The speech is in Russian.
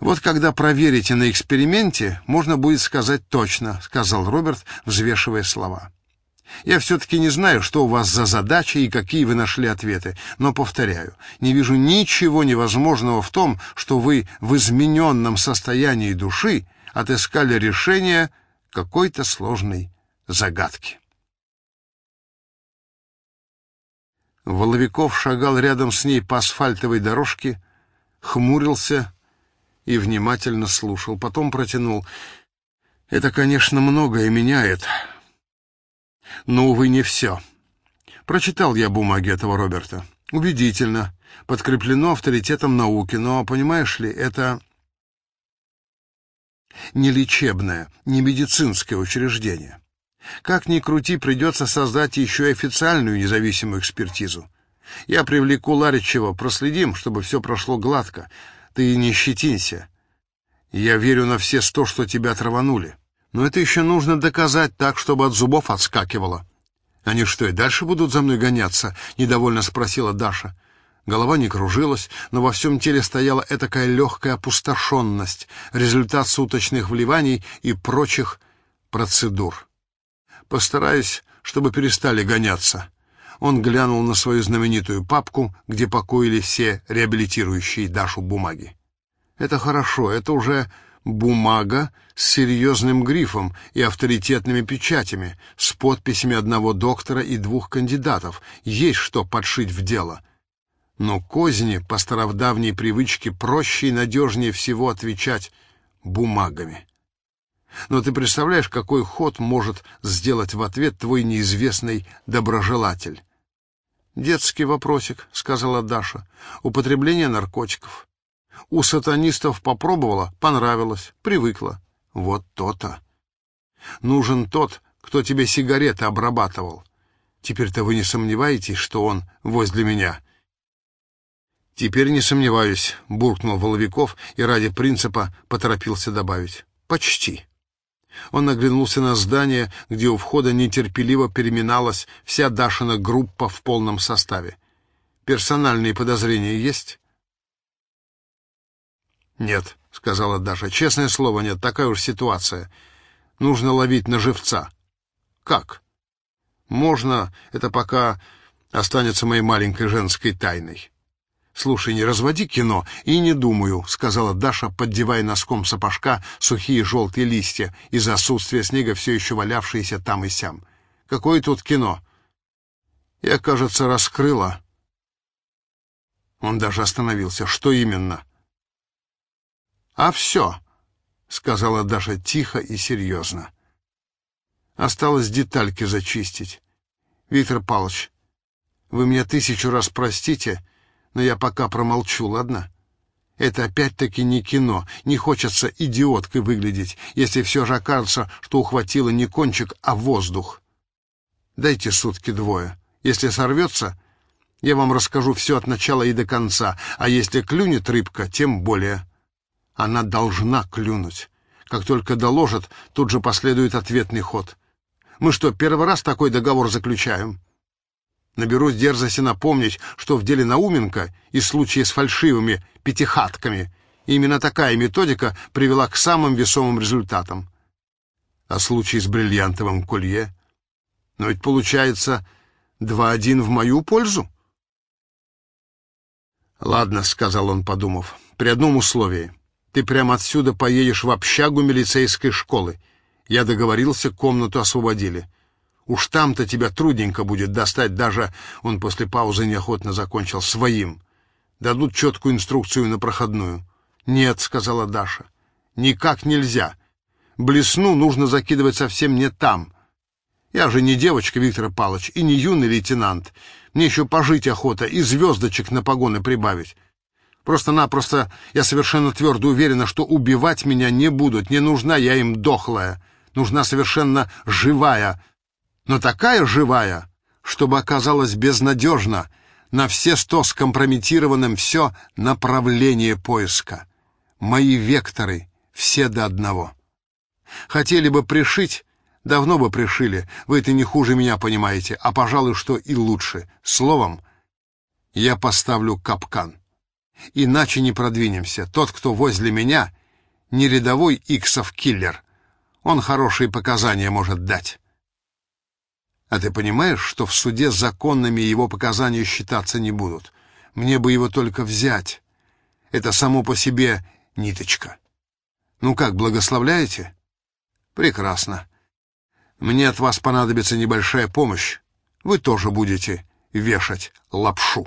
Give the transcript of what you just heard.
Вот когда проверите на эксперименте, можно будет сказать точно, сказал Роберт, взвешивая слова. Я все-таки не знаю, что у вас за задача и какие вы нашли ответы, но, повторяю, не вижу ничего невозможного в том, что вы в измененном состоянии души отыскали решение какой-то сложной загадки. Воловиков шагал рядом с ней по асфальтовой дорожке, хмурился и внимательно слушал. Потом протянул. «Это, конечно, многое меняет, но, увы, не все. Прочитал я бумаги этого Роберта. Убедительно, подкреплено авторитетом науки, но, понимаешь ли, это не лечебное, не медицинское учреждение. Как ни крути, придется создать еще и официальную независимую экспертизу. Я привлеку Ларичева, проследим, чтобы все прошло гладко. Ты не щетинься. Я верю на все сто, что тебя траванули. Но это еще нужно доказать так, чтобы от зубов отскакивало. Они что, и дальше будут за мной гоняться? Недовольно спросила Даша. Голова не кружилась, но во всем теле стояла этакая легкая опустошенность, результат суточных вливаний и прочих процедур. Постараюсь, чтобы перестали гоняться. Он глянул на свою знаменитую папку, где покоились все реабилитирующие Дашу бумаги. Это хорошо, это уже бумага с серьезным грифом и авторитетными печатями, с подписями одного доктора и двух кандидатов. Есть что подшить в дело. Но козни по стародавней привычке проще и надежнее всего отвечать бумагами. Но ты представляешь, какой ход может сделать в ответ твой неизвестный доброжелатель? «Детский вопросик», — сказала Даша. «Употребление наркотиков. У сатанистов попробовала, понравилось, привыкла. Вот то-то. Нужен тот, кто тебе сигареты обрабатывал. Теперь-то вы не сомневаетесь, что он возле меня?» «Теперь не сомневаюсь», — буркнул Воловиков и ради принципа поторопился добавить. «Почти». Он оглянулся на здание, где у входа нетерпеливо переминалась вся Дашина группа в полном составе. «Персональные подозрения есть?» «Нет», — сказала Даша. «Честное слово, нет. Такая уж ситуация. Нужно ловить на живца». «Как?» «Можно. Это пока останется моей маленькой женской тайной». «Слушай, не разводи кино и не думаю», — сказала Даша, поддевая носком сапожка сухие желтые листья, из-за отсутствия снега все еще валявшиеся там и сям. «Какое тут кино?» «Я, кажется, раскрыла». Он даже остановился. «Что именно?» «А все», — сказала Даша тихо и серьезно. «Осталось детальки зачистить. Виктор Павлович, вы меня тысячу раз простите, — но я пока промолчу, ладно? Это опять-таки не кино. Не хочется идиоткой выглядеть, если все же окажется, что ухватило не кончик, а воздух. Дайте сутки двое. Если сорвется, я вам расскажу все от начала и до конца, а если клюнет рыбка, тем более. Она должна клюнуть. Как только доложат, тут же последует ответный ход. Мы что, первый раз такой договор заключаем? Наберусь дерзости напомнить, что в деле Науменко и случае с фальшивыми пятихатками именно такая методика привела к самым весомым результатам. А случай с бриллиантовым колье? Но ведь получается два один в мою пользу. «Ладно», — сказал он, подумав, — «при одном условии. Ты прямо отсюда поедешь в общагу милицейской школы. Я договорился, комнату освободили. Уж там-то тебя трудненько будет достать даже, он после паузы неохотно закончил, своим. Дадут четкую инструкцию на проходную. «Нет», — сказала Даша, — «никак нельзя. Блесну нужно закидывать совсем не там. Я же не девочка, Виктор Павлович, и не юный лейтенант. Мне еще пожить охота и звездочек на погоны прибавить. Просто-напросто я совершенно твердо уверена, что убивать меня не будут. Не нужна я им дохлая. Нужна совершенно живая, но такая живая, чтобы оказалось безнадежно, на все сто скомпрометированным все направление поиска. Мои векторы все до одного. Хотели бы пришить, давно бы пришили, вы это не хуже меня понимаете, а, пожалуй, что и лучше. Словом, я поставлю капкан. Иначе не продвинемся. Тот, кто возле меня, не рядовой иксов киллер. Он хорошие показания может дать. А ты понимаешь, что в суде законными его показания считаться не будут? Мне бы его только взять. Это само по себе ниточка. Ну как, благословляете? Прекрасно. Мне от вас понадобится небольшая помощь. Вы тоже будете вешать лапшу.